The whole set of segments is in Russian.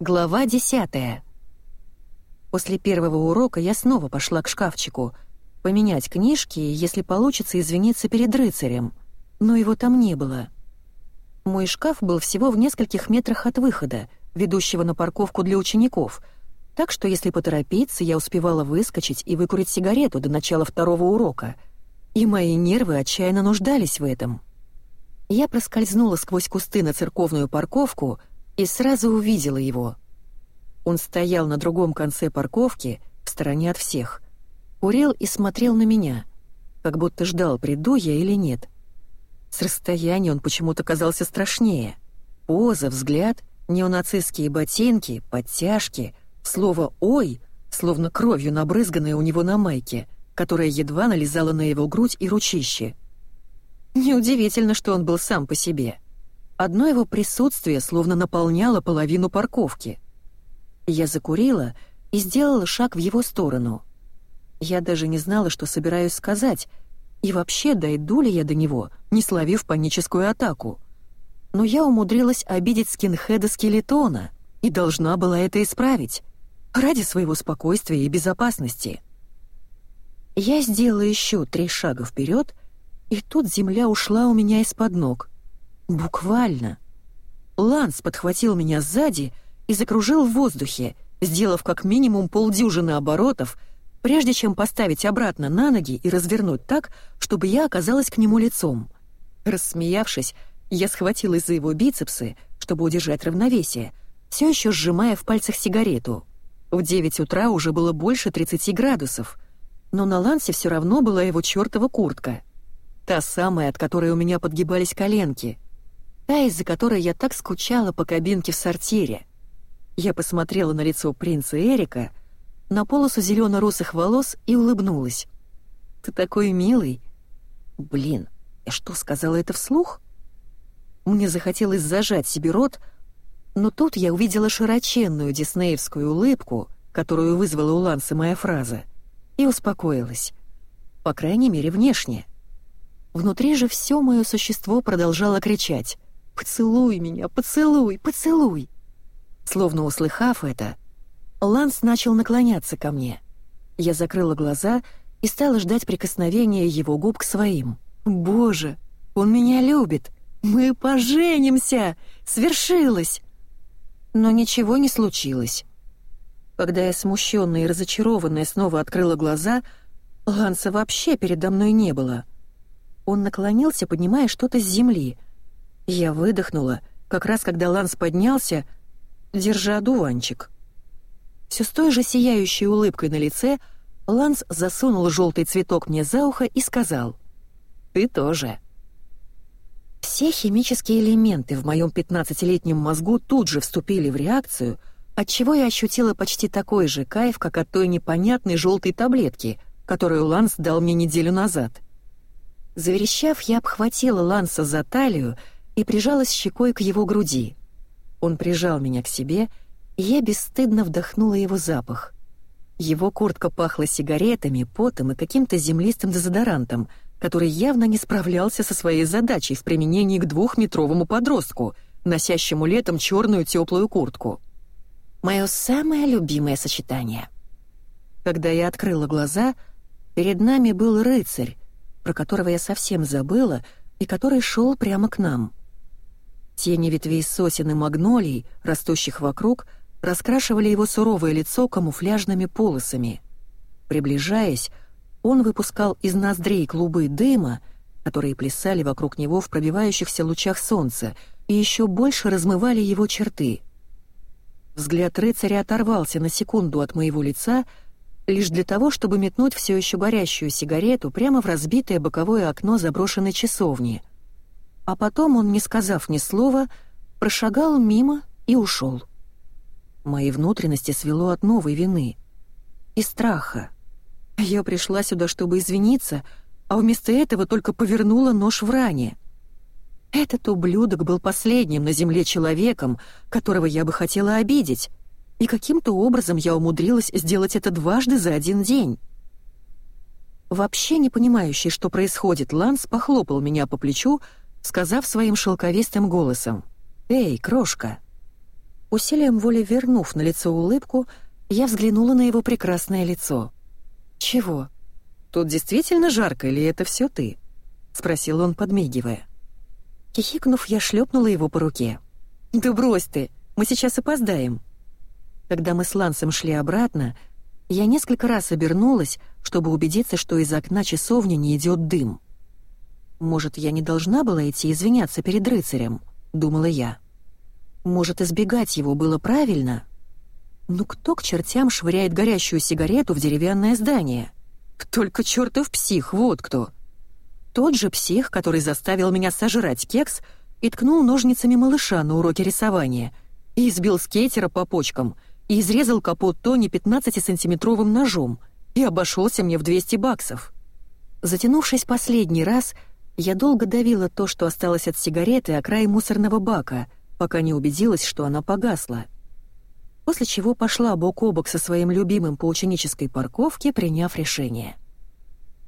Глава десятая. После первого урока я снова пошла к шкафчику, поменять книжки если получится, извиниться перед рыцарем, но его там не было. Мой шкаф был всего в нескольких метрах от выхода, ведущего на парковку для учеников, так что если поторопиться, я успевала выскочить и выкурить сигарету до начала второго урока, и мои нервы отчаянно нуждались в этом. Я проскользнула сквозь кусты на церковную парковку и сразу увидела его. Он стоял на другом конце парковки, в стороне от всех — курил и смотрел на меня, как будто ждал, приду я или нет. С расстояния он почему-то казался страшнее. Поза, взгляд, неонацистские ботинки, подтяжки, слово «ой», словно кровью набрызганное у него на майке, которая едва налезала на его грудь и ручище. Неудивительно, что он был сам по себе. Одно его присутствие словно наполняло половину парковки. Я закурила и сделала шаг в его сторону — я даже не знала, что собираюсь сказать, и вообще дойду ли я до него, не словив паническую атаку. Но я умудрилась обидеть скинхеда скелетона и должна была это исправить. Ради своего спокойствия и безопасности. Я сделала еще три шага вперед, и тут земля ушла у меня из-под ног. Буквально. Ланс подхватил меня сзади и закружил в воздухе, сделав как минимум полдюжины оборотов — прежде чем поставить обратно на ноги и развернуть так, чтобы я оказалась к нему лицом. Рассмеявшись, я схватилась за его бицепсы, чтобы удержать равновесие, все еще сжимая в пальцах сигарету. В 9 утра уже было больше 30 градусов, но на Лансе все равно была его чертова куртка. Та самая, от которой у меня подгибались коленки. Та, из-за которой я так скучала по кабинке в сортире. Я посмотрела на лицо принца Эрика — на полосу зелено-русых волос и улыбнулась. «Ты такой милый!» «Блин, я что, сказала это вслух?» Мне захотелось зажать себе рот, но тут я увидела широченную диснеевскую улыбку, которую вызвала у Ланса моя фраза, и успокоилась. По крайней мере, внешне. Внутри же все мое существо продолжало кричать «Поцелуй меня, поцелуй, поцелуй!» Словно услыхав это, Ланс начал наклоняться ко мне. Я закрыла глаза и стала ждать прикосновения его губ к своим. «Боже, он меня любит! Мы поженимся! Свершилось!» Но ничего не случилось. Когда я смущенная и разочарованная снова открыла глаза, Ланса вообще передо мной не было. Он наклонился, поднимая что-то с земли. Я выдохнула, как раз когда Ланс поднялся, держа одуванчик. Все с той же сияющей улыбкой на лице Ланс засунул желтый цветок мне за ухо и сказал «Ты тоже». Все химические элементы в моем 15-летнем мозгу тут же вступили в реакцию, отчего я ощутила почти такой же кайф, как от той непонятной желтой таблетки, которую Ланс дал мне неделю назад. Заверещав, я обхватила Ланса за талию и прижалась щекой к его груди. Он прижал меня к себе и я бесстыдно вдохнула его запах. Его куртка пахла сигаретами, потом и каким-то землистым дезодорантом, который явно не справлялся со своей задачей в применении к двухметровому подростку, носящему летом черную теплую куртку. Мое самое любимое сочетание. Когда я открыла глаза, перед нами был рыцарь, про которого я совсем забыла и который шел прямо к нам. Тени ветвей сосен и магнолий, растущих вокруг, раскрашивали его суровое лицо камуфляжными полосами. Приближаясь, он выпускал из ноздрей клубы дыма, которые плясали вокруг него в пробивающихся лучах солнца и еще больше размывали его черты. Взгляд рыцаря оторвался на секунду от моего лица, лишь для того, чтобы метнуть все еще горящую сигарету прямо в разбитое боковое окно заброшенной часовни. А потом он, не сказав ни слова, прошагал мимо и ушел. Мои внутренности свело от новой вины. И страха. Я пришла сюда, чтобы извиниться, а вместо этого только повернула нож в ране. Этот ублюдок был последним на земле человеком, которого я бы хотела обидеть, и каким-то образом я умудрилась сделать это дважды за один день. Вообще не понимающий, что происходит, Ланс похлопал меня по плечу, сказав своим шелковистым голосом «Эй, крошка!» Усилием воли вернув на лицо улыбку, я взглянула на его прекрасное лицо. «Чего? Тут действительно жарко или это все ты?» — спросил он, подмигивая. Хихикнув, я шлепнула его по руке. «Да брось ты, мы сейчас опоздаем». Когда мы с Лансом шли обратно, я несколько раз обернулась, чтобы убедиться, что из окна часовни не идет дым. «Может, я не должна была идти извиняться перед рыцарем?» — думала я. «Может, избегать его было правильно?» «Ну кто к чертям швыряет горящую сигарету в деревянное здание?» «Только чертов псих, вот кто!» Тот же псих, который заставил меня сожрать кекс и ткнул ножницами малыша на уроке рисования, и избил скейтера по почкам, и изрезал капот Тони 15-сантиметровым ножом, и обошелся мне в 200 баксов. Затянувшись последний раз, я долго давила то, что осталось от сигареты, о край мусорного бака, пока не убедилась, что она погасла. После чего пошла бок о бок со своим любимым по ученической парковке, приняв решение.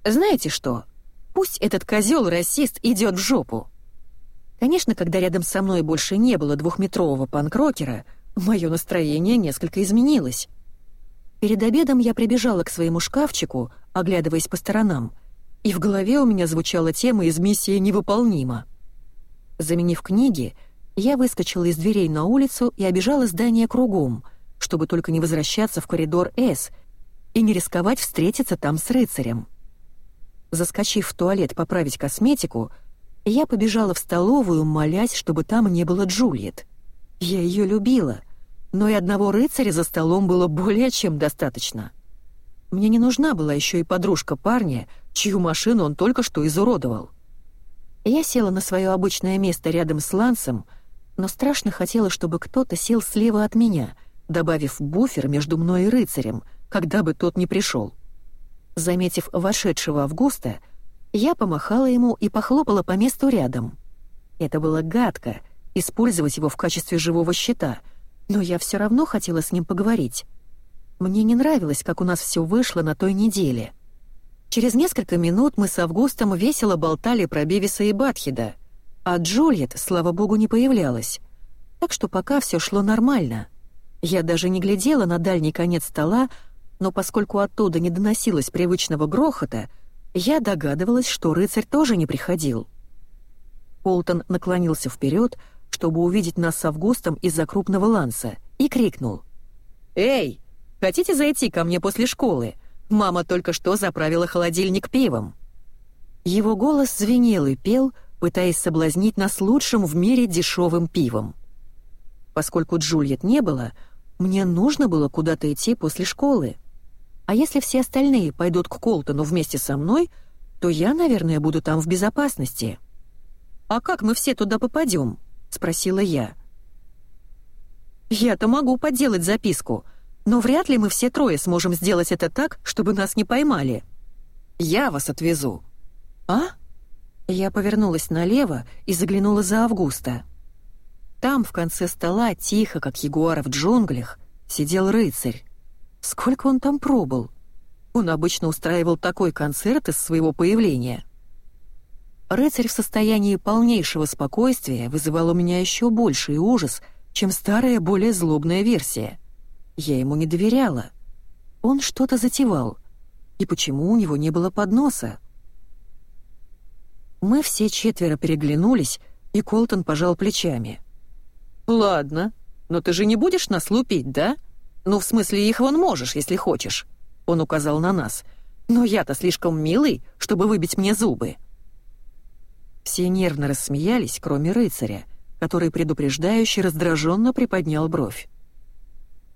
«Знаете что? Пусть этот козел-расист идет в жопу!» Конечно, когда рядом со мной больше не было двухметрового панкрокера, мое настроение несколько изменилось. Перед обедом я прибежала к своему шкафчику, оглядываясь по сторонам, и в голове у меня звучала тема из «Миссия невыполнима». Заменив книги, я выскочила из дверей на улицу и обижала здание кругом, чтобы только не возвращаться в коридор «С» и не рисковать встретиться там с рыцарем. Заскочив в туалет поправить косметику, я побежала в столовую, молясь, чтобы там не было Джульет. Я ее любила, но и одного рыцаря за столом было более чем достаточно. Мне не нужна была еще и подружка парня, чью машину он только что изуродовал. Я села на свое обычное место рядом с Лансом, но страшно хотела, чтобы кто-то сел слева от меня, добавив буфер между мной и рыцарем, когда бы тот не пришел. Заметив вошедшего Августа, я помахала ему и похлопала по месту рядом. Это было гадко — использовать его в качестве живого щита, но я все равно хотела с ним поговорить. Мне не нравилось, как у нас все вышло на той неделе. Через несколько минут мы с Августом весело болтали про Бевиса и Батхида, а Джульет, слава богу, не появлялась. Так что пока все шло нормально. Я даже не глядела на дальний конец стола, но поскольку оттуда не доносилось привычного грохота, я догадывалась, что рыцарь тоже не приходил. Полтон наклонился вперед, чтобы увидеть нас с Августом из-за крупного ланса, и крикнул. «Эй, Хотите зайти ко мне после школы? Мама только что заправила холодильник пивом». Его голос звенел и пел, пытаясь соблазнить нас лучшим в мире дешевым пивом. Поскольку Джульет не было, мне нужно было куда-то идти после школы. А если все остальные пойдут к Колтону вместе со мной, то я, наверное, буду там в безопасности. «А как мы все туда попадем?» — спросила я. «Я-то могу подделать записку», но вряд ли мы все трое сможем сделать это так, чтобы нас не поймали. Я вас отвезу». «А?» Я повернулась налево и заглянула за Августа. Там, в конце стола, тихо, как ягуар в джунглях, сидел рыцарь. Сколько он там пробыл? Он обычно устраивал такой концерт из своего появления. Рыцарь в состоянии полнейшего спокойствия вызывал у меня еще больший ужас, чем старая, более злобная версия — я ему не доверяла. Он что-то затевал. И почему у него не было подноса? Мы все четверо переглянулись, и Колтон пожал плечами. «Ладно, но ты же не будешь нас лупить, да? Ну, в смысле, их вон можешь, если хочешь», — он указал на нас. «Но я-то слишком милый, чтобы выбить мне зубы». Все нервно рассмеялись, кроме рыцаря, который предупреждающе раздраженно приподнял бровь.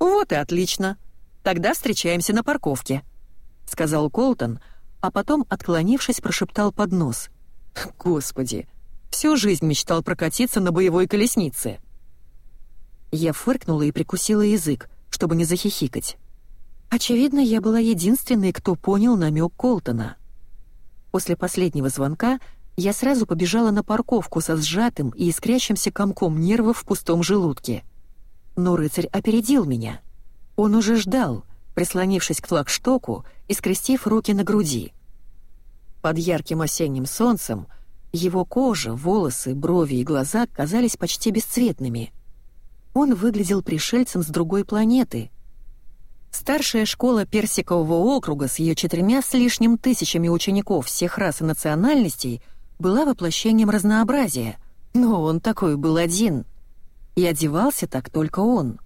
«Вот и отлично. Тогда встречаемся на парковке», — сказал Колтон, а потом, отклонившись, прошептал под нос. «Господи, всю жизнь мечтал прокатиться на боевой колеснице». Я фыркнула и прикусила язык, чтобы не захихикать. Очевидно, я была единственной, кто понял намек Колтона. После последнего звонка я сразу побежала на парковку со сжатым и искрящимся комком нервов в пустом желудке — но рыцарь опередил меня. Он уже ждал, прислонившись к флагштоку и скрестив руки на груди. Под ярким осенним солнцем его кожа, волосы, брови и глаза казались почти бесцветными. Он выглядел пришельцем с другой планеты. Старшая школа Персикового округа с ее четырьмя с лишним тысячами учеников всех рас и национальностей была воплощением разнообразия, но он такой был один. И одевался так только он.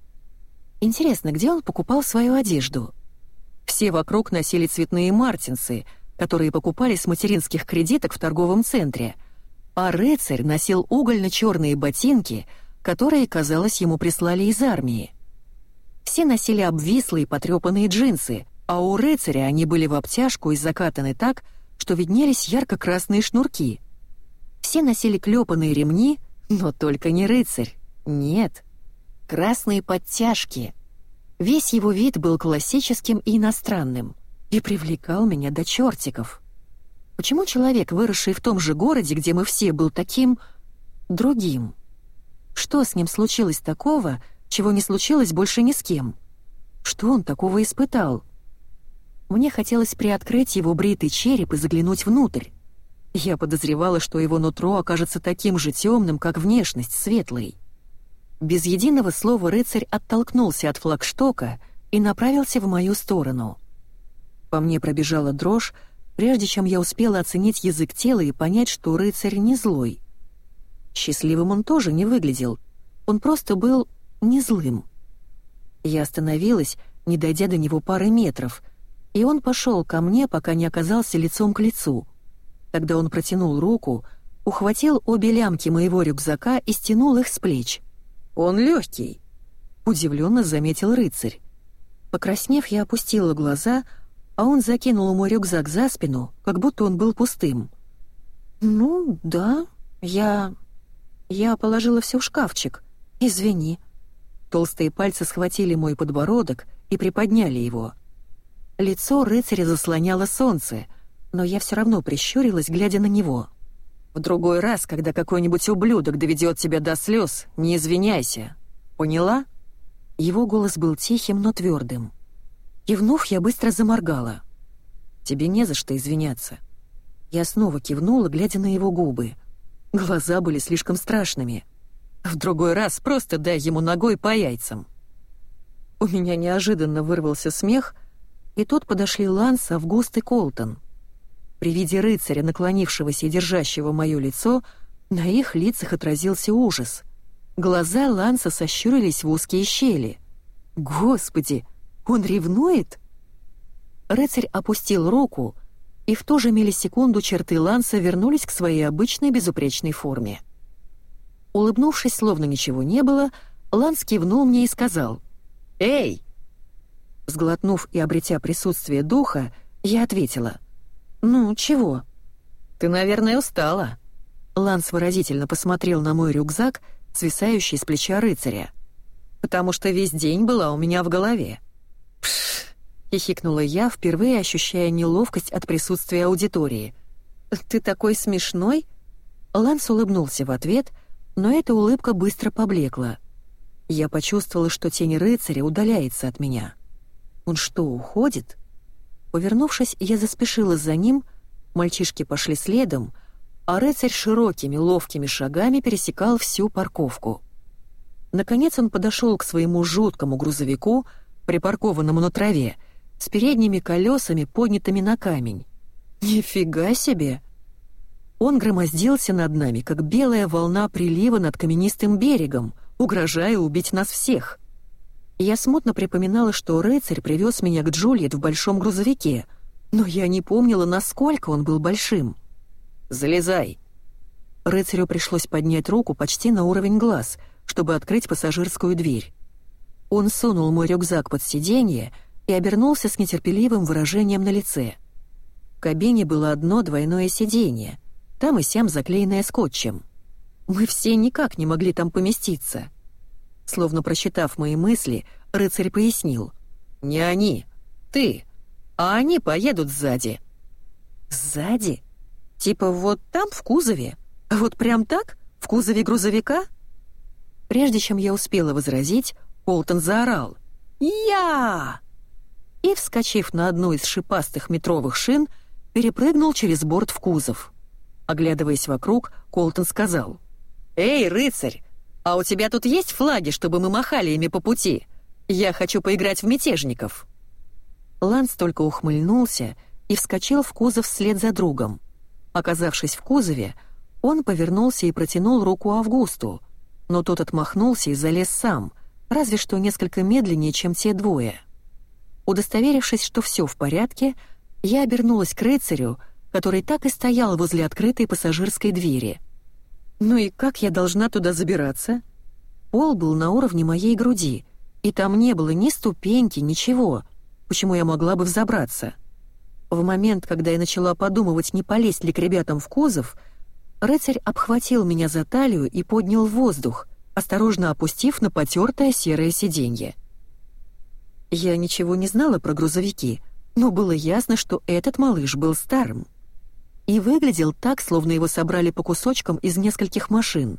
Интересно, где он покупал свою одежду? Все вокруг носили цветные мартинсы, которые покупали с материнских кредиток в торговом центре, а рыцарь носил угольно-черные ботинки, которые, казалось, ему прислали из армии. Все носили обвислые потрепанные джинсы, а у рыцаря они были в обтяжку и закатаны так, что виднелись ярко-красные шнурки. Все носили клепанные ремни, но только не рыцарь. Нет. Красные подтяжки. Весь его вид был классическим и иностранным и привлекал меня до чертиков. Почему человек, выросший в том же городе, где мы все, был таким... другим? Что с ним случилось такого, чего не случилось больше ни с кем? Что он такого испытал? Мне хотелось приоткрыть его бритый череп и заглянуть внутрь. Я подозревала, что его нутро окажется таким же темным, как внешность, светлой. Без единого слова рыцарь оттолкнулся от флагштока и направился в мою сторону. По мне пробежала дрожь, прежде чем я успела оценить язык тела и понять, что рыцарь не злой. Счастливым он тоже не выглядел, он просто был не злым. Я остановилась, не дойдя до него пары метров, и он пошел ко мне, пока не оказался лицом к лицу. Тогда он протянул руку, ухватил обе лямки моего рюкзака и стянул их с плеч — «Он легкий», — удивленно заметил рыцарь. Покраснев, я опустила глаза, а он закинул мой рюкзак за спину, как будто он был пустым. «Ну, да, я... я положила все в шкафчик. Извини». Толстые пальцы схватили мой подбородок и приподняли его. Лицо рыцаря заслоняло солнце, но я все равно прищурилась, глядя на него. В другой раз, когда какой-нибудь ублюдок доведет тебя до слез, не извиняйся. Поняла?» Его голос был тихим, но твердым. Кивнув, я быстро заморгала. «Тебе не за что извиняться». Я снова кивнула, глядя на его губы. Глаза были слишком страшными. В другой раз просто дай ему ногой по яйцам. У меня неожиданно вырвался смех, и тут подошли Ланс, Август и Колтон — при виде рыцаря, наклонившегося и держащего мое лицо, на их лицах отразился ужас. Глаза Ланса сощурились в узкие щели. «Господи, он ревнует?» Рыцарь опустил руку, и в ту же миллисекунду черты Ланса вернулись к своей обычной безупречной форме. Улыбнувшись, словно ничего не было, Ланс кивнул мне и сказал «Эй!». Сглотнув и обретя присутствие духа, я ответила — «Ну, чего?» «Ты, наверное, устала». Ланс выразительно посмотрел на мой рюкзак, свисающий с плеча рыцаря. «Потому что весь день была у меня в голове». «Пшш!» — хихикнула я, впервые ощущая неловкость от присутствия аудитории. «Ты такой смешной?» Ланс улыбнулся в ответ, но эта улыбка быстро поблекла. Я почувствовала, что тень рыцаря удаляется от меня. «Он что, уходит?» Повернувшись, я заспешила за ним, мальчишки пошли следом, а рыцарь широкими ловкими шагами пересекал всю парковку. Наконец он подошел к своему жуткому грузовику, припаркованному на траве, с передними колесами, поднятыми на камень. «Нифига себе!» Он громоздился над нами, как белая волна прилива над каменистым берегом, угрожая убить нас всех — я смутно припоминала, что рыцарь привез меня к Джульет в большом грузовике, но я не помнила, насколько он был большим. «Залезай!» Рыцарю пришлось поднять руку почти на уровень глаз, чтобы открыть пассажирскую дверь. Он сунул мой рюкзак под сиденье и обернулся с нетерпеливым выражением на лице. В кабине было одно двойное сиденье, там и сям заклеенное скотчем. Мы все никак не могли там поместиться — Словно прочитав мои мысли, рыцарь пояснил. «Не они, ты, а они поедут сзади». «Сзади? Типа вот там, в кузове? Вот прям так? В кузове грузовика?» Прежде чем я успела возразить, Колтон заорал. «Я!» И, вскочив на одну из шипастых метровых шин, перепрыгнул через борт в кузов. Оглядываясь вокруг, Колтон сказал. «Эй, рыцарь, «А у тебя тут есть флаги, чтобы мы махали ими по пути? Я хочу поиграть в мятежников». Ланс только ухмыльнулся и вскочил в кузов вслед за другом. Оказавшись в кузове, он повернулся и протянул руку Августу, но тот отмахнулся и залез сам, разве что несколько медленнее, чем те двое. Удостоверившись, что все в порядке, я обернулась к рыцарю, который так и стоял возле открытой пассажирской двери. «Ну и как я должна туда забираться?» Пол был на уровне моей груди, и там не было ни ступеньки, ничего, почему я могла бы взобраться. В момент, когда я начала подумывать, не полезть ли к ребятам в кузов, рыцарь обхватил меня за талию и поднял в воздух, осторожно опустив на потертое серое сиденье. Я ничего не знала про грузовики, но было ясно, что этот малыш был старым. И выглядел так, словно его собрали по кусочкам из нескольких машин.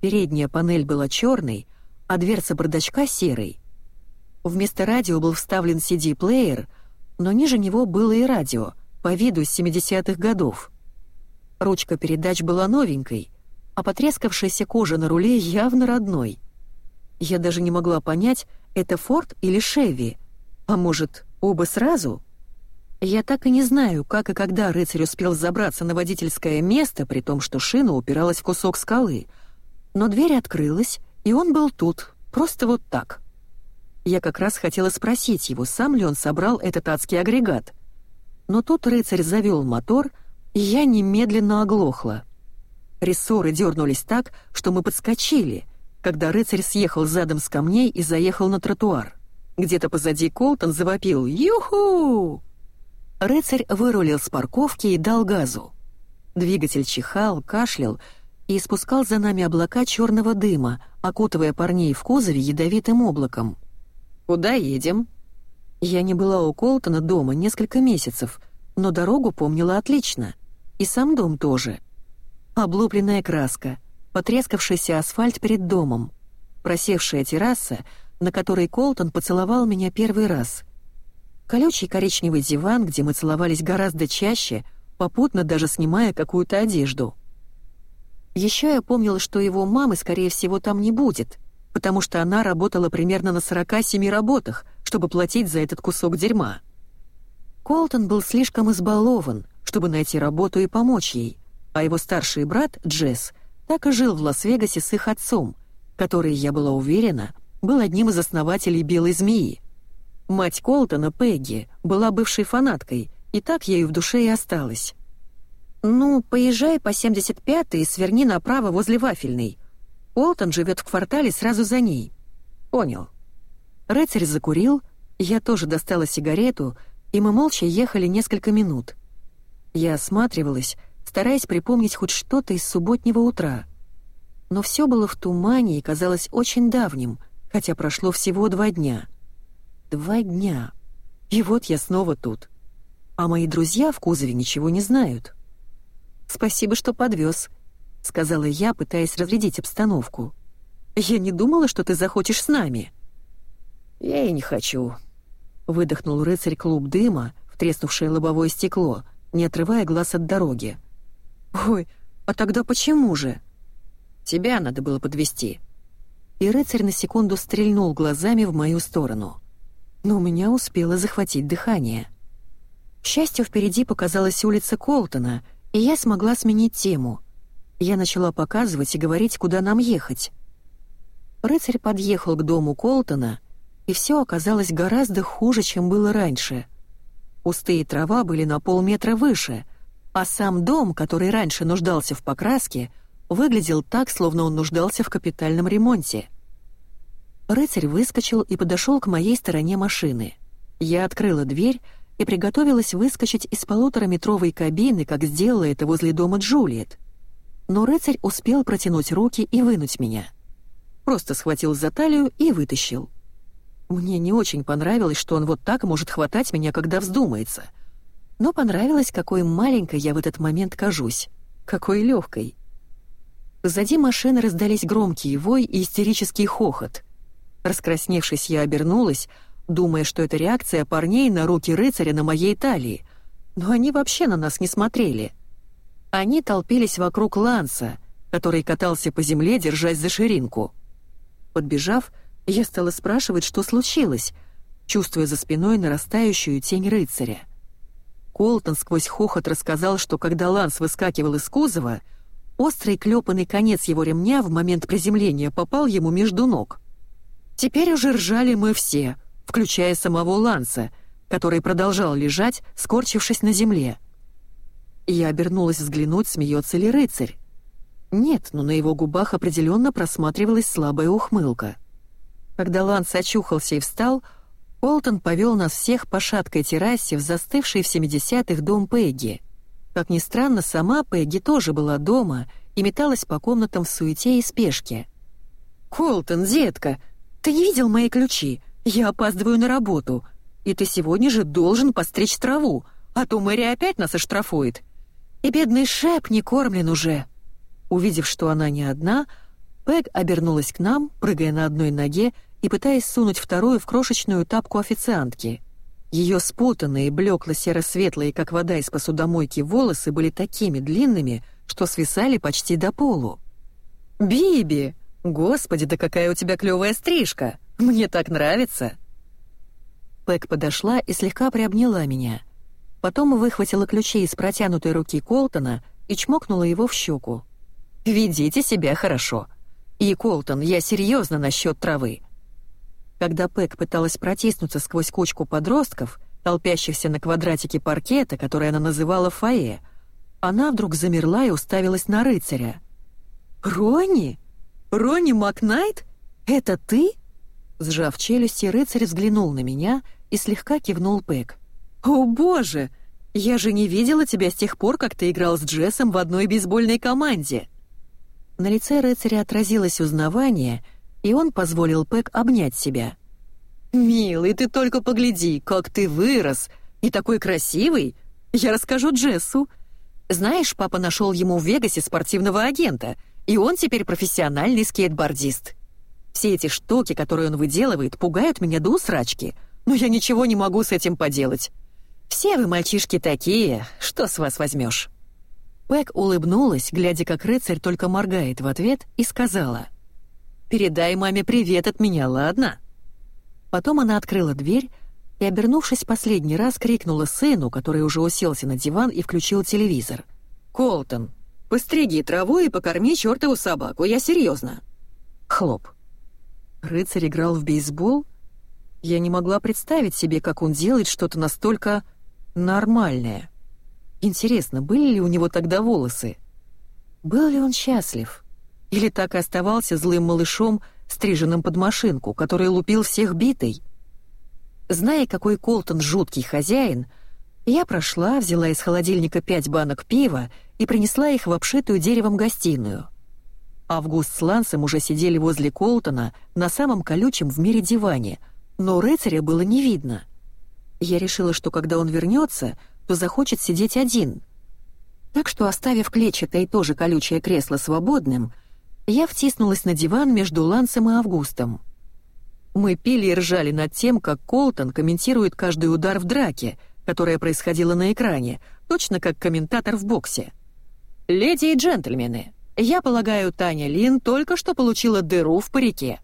Передняя панель была черной, а дверца бардачка серой. Вместо радио был вставлен CD-плеер, но ниже него было и радио, по виду с 70-х годов. Ручка передач была новенькой, а потрескавшаяся кожа на руле явно родной. Я даже не могла понять, это Форд или Шеви, а может, Оба сразу? Я так и не знаю, как и когда рыцарь успел забраться на водительское место, при том, что шина упиралась в кусок скалы. Но дверь открылась, и он был тут, просто вот так. Я как раз хотела спросить его, сам ли он собрал этот адский агрегат. Но тут рыцарь завел мотор, и я немедленно оглохла. Рессоры дернулись так, что мы подскочили, когда рыцарь съехал задом с камней и заехал на тротуар. Где-то позади Колтон завопил «Юху!». Рыцарь вырулил с парковки и дал газу. Двигатель чихал, кашлял и испускал за нами облака черного дыма, окутывая парней в кузове ядовитым облаком. «Куда едем?» Я не была у Колтона дома несколько месяцев, но дорогу помнила отлично. И сам дом тоже. Облупленная краска, потрескавшийся асфальт перед домом, просевшая терраса — на которой Колтон поцеловал меня первый раз. Колючий коричневый диван, где мы целовались гораздо чаще, попутно даже снимая какую-то одежду. Еще я помнила, что его мамы, скорее всего, там не будет, потому что она работала примерно на 47 работах, чтобы платить за этот кусок дерьма. Колтон был слишком избалован, чтобы найти работу и помочь ей, а его старший брат, Джесс, так и жил в Лас-Вегасе с их отцом, который, я была уверена, был одним из основателей «Белой змеи». Мать Колтона, Пегги, была бывшей фанаткой, и так ею в душе и осталась. «Ну, поезжай по 75-й и сверни направо возле Вафельной. Колтон живет в квартале сразу за ней». «Понял». Рыцарь закурил, я тоже достала сигарету, и мы молча ехали несколько минут. Я осматривалась, стараясь припомнить хоть что-то из субботнего утра. Но все было в тумане и казалось очень давним — хотя прошло всего два дня. Два дня. И вот я снова тут. А мои друзья в кузове ничего не знают. «Спасибо, что подвез», — сказала я, пытаясь разрядить обстановку. «Я не думала, что ты захочешь с нами». «Я и не хочу», — выдохнул рыцарь клуб дыма в треснувшее лобовое стекло, не отрывая глаз от дороги. «Ой, а тогда почему же?» «Тебя надо было подвести и рыцарь на секунду стрельнул глазами в мою сторону. Но у меня успело захватить дыхание. К счастью, впереди показалась улица Колтона, и я смогла сменить тему. Я начала показывать и говорить, куда нам ехать. Рыцарь подъехал к дому Колтона, и все оказалось гораздо хуже, чем было раньше. Пустые трава были на полметра выше, а сам дом, который раньше нуждался в покраске, — выглядел так, словно он нуждался в капитальном ремонте. Рыцарь выскочил и подошел к моей стороне машины. Я открыла дверь и приготовилась выскочить из полутораметровой кабины, как сделала это возле дома Джулиет. Но рыцарь успел протянуть руки и вынуть меня. Просто схватил за талию и вытащил. Мне не очень понравилось, что он вот так может хватать меня, когда вздумается. Но понравилось, какой маленькой я в этот момент кажусь, какой легкой. Позади машины раздались громкий вой и истерический хохот. Раскрасневшись, я обернулась, думая, что это реакция парней на руки рыцаря на моей талии. Но они вообще на нас не смотрели. Они толпились вокруг Ланса, который катался по земле, держась за ширинку. Подбежав, я стала спрашивать, что случилось, чувствуя за спиной нарастающую тень рыцаря. Колтон сквозь хохот рассказал, что когда Ланс выскакивал из кузова, острый клепанный конец его ремня в момент приземления попал ему между ног. Теперь уже ржали мы все, включая самого Ланса, который продолжал лежать, скорчившись на земле. Я обернулась взглянуть, смеется ли рыцарь. Нет, но на его губах определенно просматривалась слабая ухмылка. Когда Ланс очухался и встал, Олтон повел нас всех по шаткой террасе в застывший в 70-х дом Пегги. Как ни странно, сама Пегги тоже была дома и металась по комнатам в суете и спешке. «Колтон, детка, ты не видел мои ключи? Я опаздываю на работу. И ты сегодня же должен постричь траву, а то Мэри опять нас оштрафует. И бедный Шеп не кормлен уже». Увидев, что она не одна, Пэг обернулась к нам, прыгая на одной ноге и пытаясь сунуть вторую в крошечную тапку официантки. Ее спутанные, блекло-серо-светлые, как вода из посудомойки, волосы были такими длинными, что свисали почти до полу. «Биби! Господи, да какая у тебя клевая стрижка! Мне так нравится!» Пэк подошла и слегка приобняла меня. Потом выхватила ключи из протянутой руки Колтона и чмокнула его в щеку. «Ведите себя хорошо. И, Колтон, я серьезно насчет травы. Когда Пэк пыталась протиснуться сквозь кучку подростков, толпящихся на квадратике паркета, который она называла фойе, она вдруг замерла и уставилась на рыцаря. «Ронни? Ронни Макнайт? Это ты?» Сжав челюсти, рыцарь взглянул на меня и слегка кивнул Пэк. «О боже! Я же не видела тебя с тех пор, как ты играл с Джессом в одной бейсбольной команде!» На лице рыцаря отразилось узнавание, и он позволил Пэк обнять себя. «Милый, ты только погляди, как ты вырос! И такой красивый! Я расскажу Джессу. Знаешь, папа нашел ему в Вегасе спортивного агента, и он теперь профессиональный скейтбордист. Все эти штуки, которые он выделывает, пугают меня до усрачки, но я ничего не могу с этим поделать. Все вы, мальчишки, такие, что с вас возьмешь?» Пэк улыбнулась, глядя, как рыцарь только моргает в ответ, и сказала — Передай маме привет от меня, ладно?» Потом она открыла дверь и, обернувшись последний раз, крикнула сыну, который уже уселся на диван и включил телевизор. «Колтон, постриги траву и покорми чертову собаку, я серьезно. Хлоп. Рыцарь играл в бейсбол? Я не могла представить себе, как он делает что-то настолько... нормальное. Интересно, были ли у него тогда волосы? Был ли он счастлив?» Или так и оставался злым малышом, стриженным под машинку, который лупил всех битой? Зная, какой Колтон жуткий хозяин, я прошла, взяла из холодильника пять банок пива и принесла их в обшитую деревом гостиную. Август с Лансом уже сидели возле Колтона на самом колючем в мире диване, но рыцаря было не видно. Я решила, что когда он вернется, то захочет сидеть один. Так что, оставив клетчатое и тоже колючее кресло свободным, я втиснулась на диван между Лансом и Августом. Мы пили и ржали над тем, как Колтон комментирует каждый удар в драке, которая происходила на экране, точно как комментатор в боксе. «Леди и джентльмены, я полагаю, Таня Лин только что получила дыру в парике».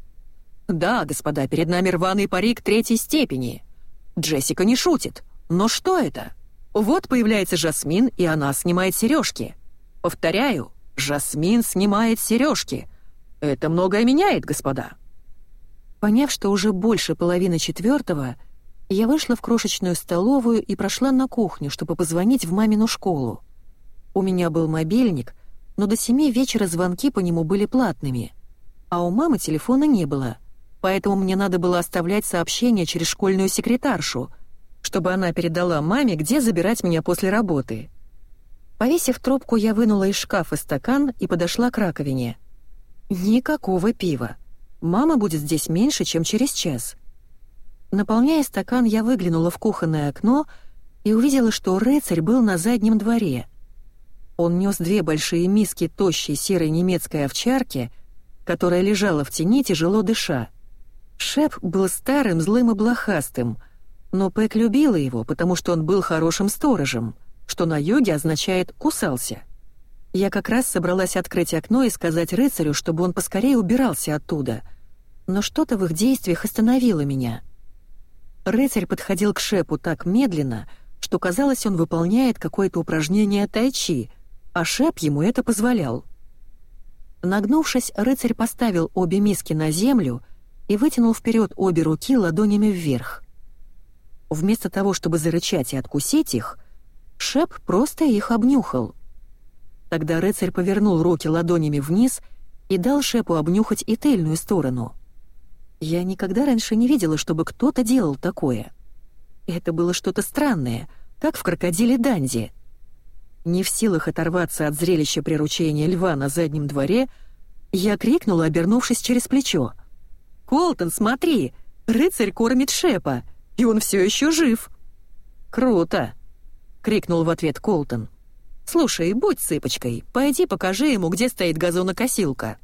«Да, господа, перед нами рваный парик третьей степени». Джессика не шутит. Но что это? Вот появляется Жасмин, и она снимает сережки. Повторяю, Жасмин снимает сережки. Это многое меняет, господа». Поняв, что уже больше половины четвертого, я вышла в крошечную столовую и прошла на кухню, чтобы позвонить в мамину школу. У меня был мобильник, но до семи вечера звонки по нему были платными, а у мамы телефона не было, поэтому мне надо было оставлять сообщение через школьную секретаршу, чтобы она передала маме, где забирать меня после работы. Повесив трубку, я вынула из шкафа стакан и подошла к раковине. Никакого пива. Мама будет здесь меньше, чем через час. Наполняя стакан, я выглянула в кухонное окно и увидела, что рыцарь был на заднем дворе. Он нес две большие миски тощей серой немецкой овчарки, которая лежала в тени, тяжело дыша. Шеп был старым, злым и блохастым, но Пэк любила его, потому что он был хорошим сторожем — что на йоге означает «кусался». Я как раз собралась открыть окно и сказать рыцарю, чтобы он поскорее убирался оттуда, но что-то в их действиях остановило меня. Рыцарь подходил к Шепу так медленно, что казалось, он выполняет какое-то упражнение тайчи, а Шеп ему это позволял. Нагнувшись, рыцарь поставил обе миски на землю и вытянул вперед обе руки ладонями вверх. Вместо того, чтобы зарычать и откусить их, Шеп просто их обнюхал. Тогда рыцарь повернул руки ладонями вниз и дал Шепу обнюхать и тыльную сторону. Я никогда раньше не видела, чтобы кто-то делал такое. Это было что-то странное, как в крокодиле Данди. Не в силах оторваться от зрелища приручения льва на заднем дворе, я крикнула, обернувшись через плечо. «Колтон, смотри! Рыцарь кормит Шепа, и он все еще жив!» «Круто!» — крикнул в ответ Колтон. «Слушай, будь цыпочкой, пойди покажи ему, где стоит газонокосилка».